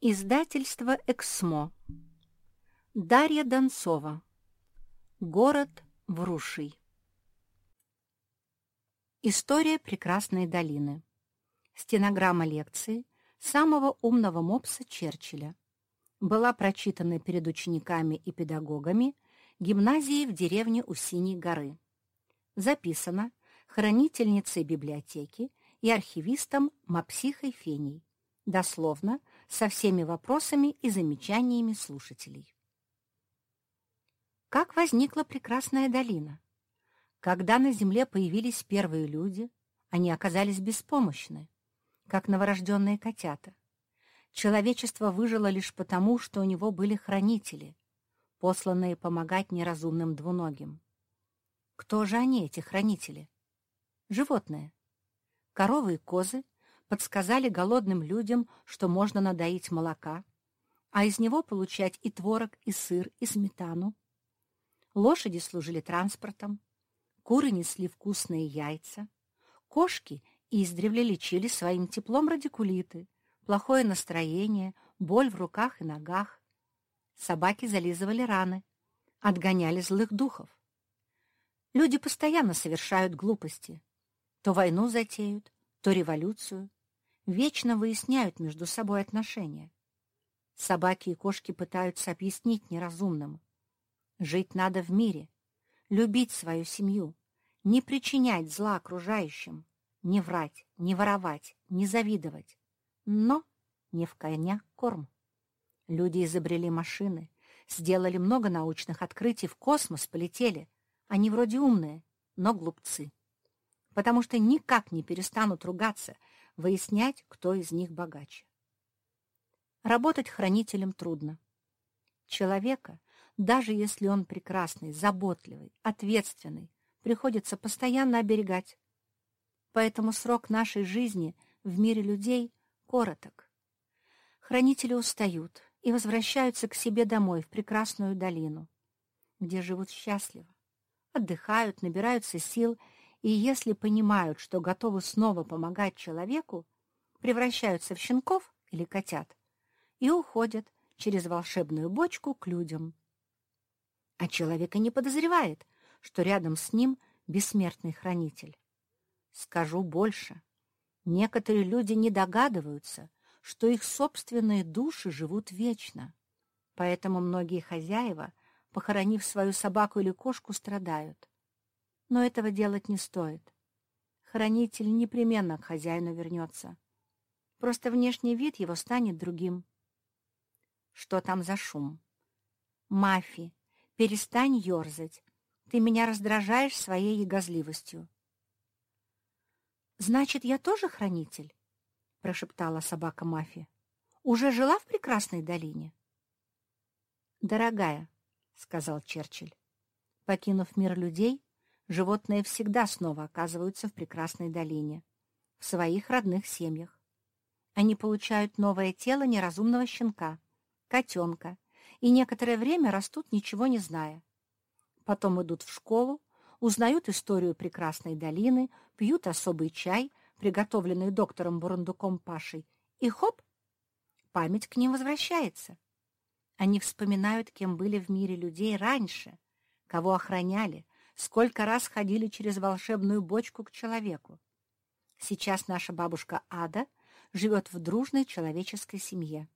Издательство «Эксмо». Дарья Донцова. Город Вруший. История прекрасной долины. Стенограмма лекции самого умного мопса Черчилля. Была прочитана перед учениками и педагогами гимназии в деревне у Синей горы. Записана хранительницей библиотеки и архивистом Мапсихой Феней. Дословно – со всеми вопросами и замечаниями слушателей. Как возникла прекрасная долина? Когда на Земле появились первые люди, они оказались беспомощны, как новорожденные котята. Человечество выжило лишь потому, что у него были хранители, посланные помогать неразумным двуногим. Кто же они, эти хранители? Животные. Коровы и козы подсказали голодным людям, что можно надоить молока, а из него получать и творог, и сыр, и сметану. Лошади служили транспортом, куры несли вкусные яйца, кошки издревле лечили своим теплом радикулиты, плохое настроение, боль в руках и ногах. Собаки зализывали раны, отгоняли злых духов. Люди постоянно совершают глупости. То войну затеют, то революцию, вечно выясняют между собой отношения. Собаки и кошки пытаются объяснить неразумным. Жить надо в мире, любить свою семью, не причинять зла окружающим, не врать, не воровать, не завидовать. Но не в коня корм. Люди изобрели машины, сделали много научных открытий, в космос полетели. Они вроде умные, но глупцы. Потому что никак не перестанут ругаться — выяснять, кто из них богаче. Работать хранителем трудно. Человека, даже если он прекрасный, заботливый, ответственный, приходится постоянно оберегать. Поэтому срок нашей жизни в мире людей короток. Хранители устают и возвращаются к себе домой, в прекрасную долину, где живут счастливо, отдыхают, набираются сил и если понимают, что готовы снова помогать человеку, превращаются в щенков или котят и уходят через волшебную бочку к людям. А человек и не подозревает, что рядом с ним бессмертный хранитель. Скажу больше. Некоторые люди не догадываются, что их собственные души живут вечно. Поэтому многие хозяева, похоронив свою собаку или кошку, страдают. Но этого делать не стоит. Хранитель непременно к хозяину вернется. Просто внешний вид его станет другим. Что там за шум? Мафи, перестань ерзать. Ты меня раздражаешь своей ягозливостью. «Значит, я тоже хранитель?» — прошептала собака Мафи. «Уже жила в прекрасной долине?» «Дорогая», — сказал Черчилль, — «покинув мир людей, животные всегда снова оказываются в прекрасной долине, в своих родных семьях. Они получают новое тело неразумного щенка, котенка, и некоторое время растут, ничего не зная. Потом идут в школу, узнают историю прекрасной долины, пьют особый чай, приготовленный доктором Бурундуком Пашей, и хоп, память к ним возвращается. Они вспоминают, кем были в мире людей раньше, кого охраняли, сколько раз ходили через волшебную бочку к человеку. Сейчас наша бабушка Ада живет в дружной человеческой семье.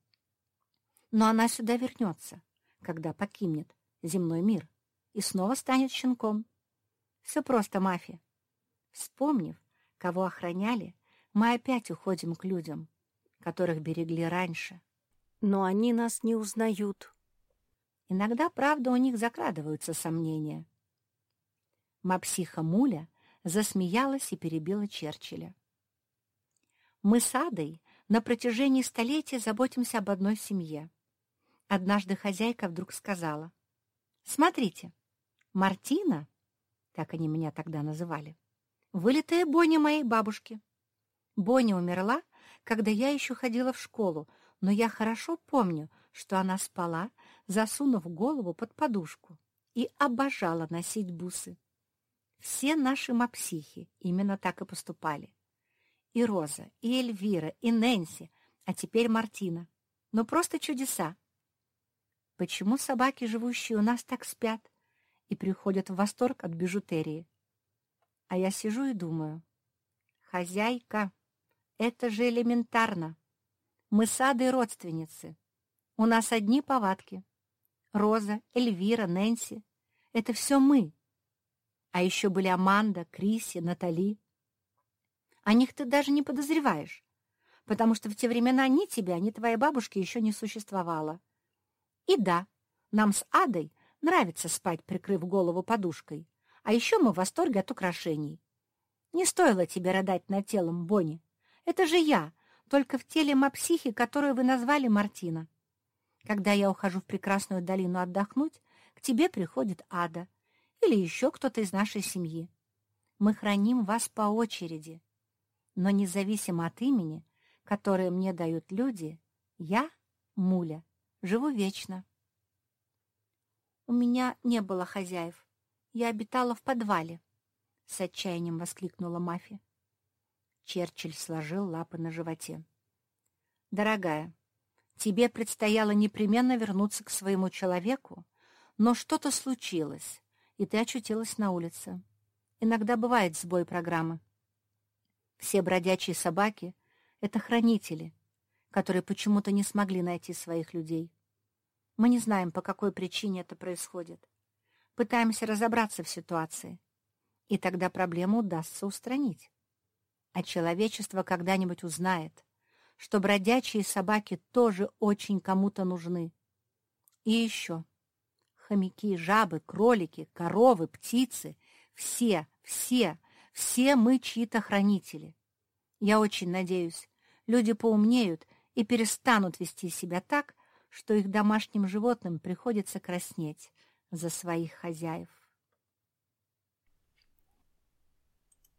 Но она сюда вернется, когда покинет земной мир и снова станет щенком. Все просто, мафия. Вспомнив, кого охраняли, мы опять уходим к людям, которых берегли раньше. Но они нас не узнают. Иногда, правда, у них закрадываются сомнения — Мапсиха Муля засмеялась и перебила Черчилля. «Мы с Адой на протяжении столетия заботимся об одной семье. Однажды хозяйка вдруг сказала, «Смотрите, Мартина, так они меня тогда называли, вылитая Боня моей бабушки. Боня умерла, когда я еще ходила в школу, но я хорошо помню, что она спала, засунув голову под подушку, и обожала носить бусы. Все наши мапсихи именно так и поступали. И Роза, и Эльвира, и Нэнси, а теперь Мартина. но просто чудеса. Почему собаки, живущие у нас, так спят и приходят в восторг от бижутерии? А я сижу и думаю, хозяйка, это же элементарно. Мы с Адой родственницы. У нас одни повадки. Роза, Эльвира, Нэнси — это все мы. А еще были Аманда, Криси, Натали. О них ты даже не подозреваешь, потому что в те времена ни тебя, ни твоей бабушки еще не существовало. И да, нам с Адой нравится спать, прикрыв голову подушкой, а еще мы в восторге от украшений. Не стоило тебе рыдать над телом, Бонни. Это же я, только в теле мапсихи, которую вы назвали Мартина. Когда я ухожу в прекрасную долину отдохнуть, к тебе приходит Ада или еще кто-то из нашей семьи. Мы храним вас по очереди. Но независимо от имени, которое мне дают люди, я, Муля, живу вечно. У меня не было хозяев. Я обитала в подвале, — с отчаянием воскликнула Мафи. Черчилль сложил лапы на животе. «Дорогая, Тебе предстояло непременно вернуться к своему человеку, но что-то случилось, и ты очутилась на улице. Иногда бывает сбой программы. Все бродячие собаки — это хранители, которые почему-то не смогли найти своих людей. Мы не знаем, по какой причине это происходит. Пытаемся разобраться в ситуации, и тогда проблему удастся устранить. А человечество когда-нибудь узнает, что бродячие собаки тоже очень кому-то нужны. И еще. Хомяки, жабы, кролики, коровы, птицы — все, все, все мы чьи-то хранители. Я очень надеюсь, люди поумнеют и перестанут вести себя так, что их домашним животным приходится краснеть за своих хозяев.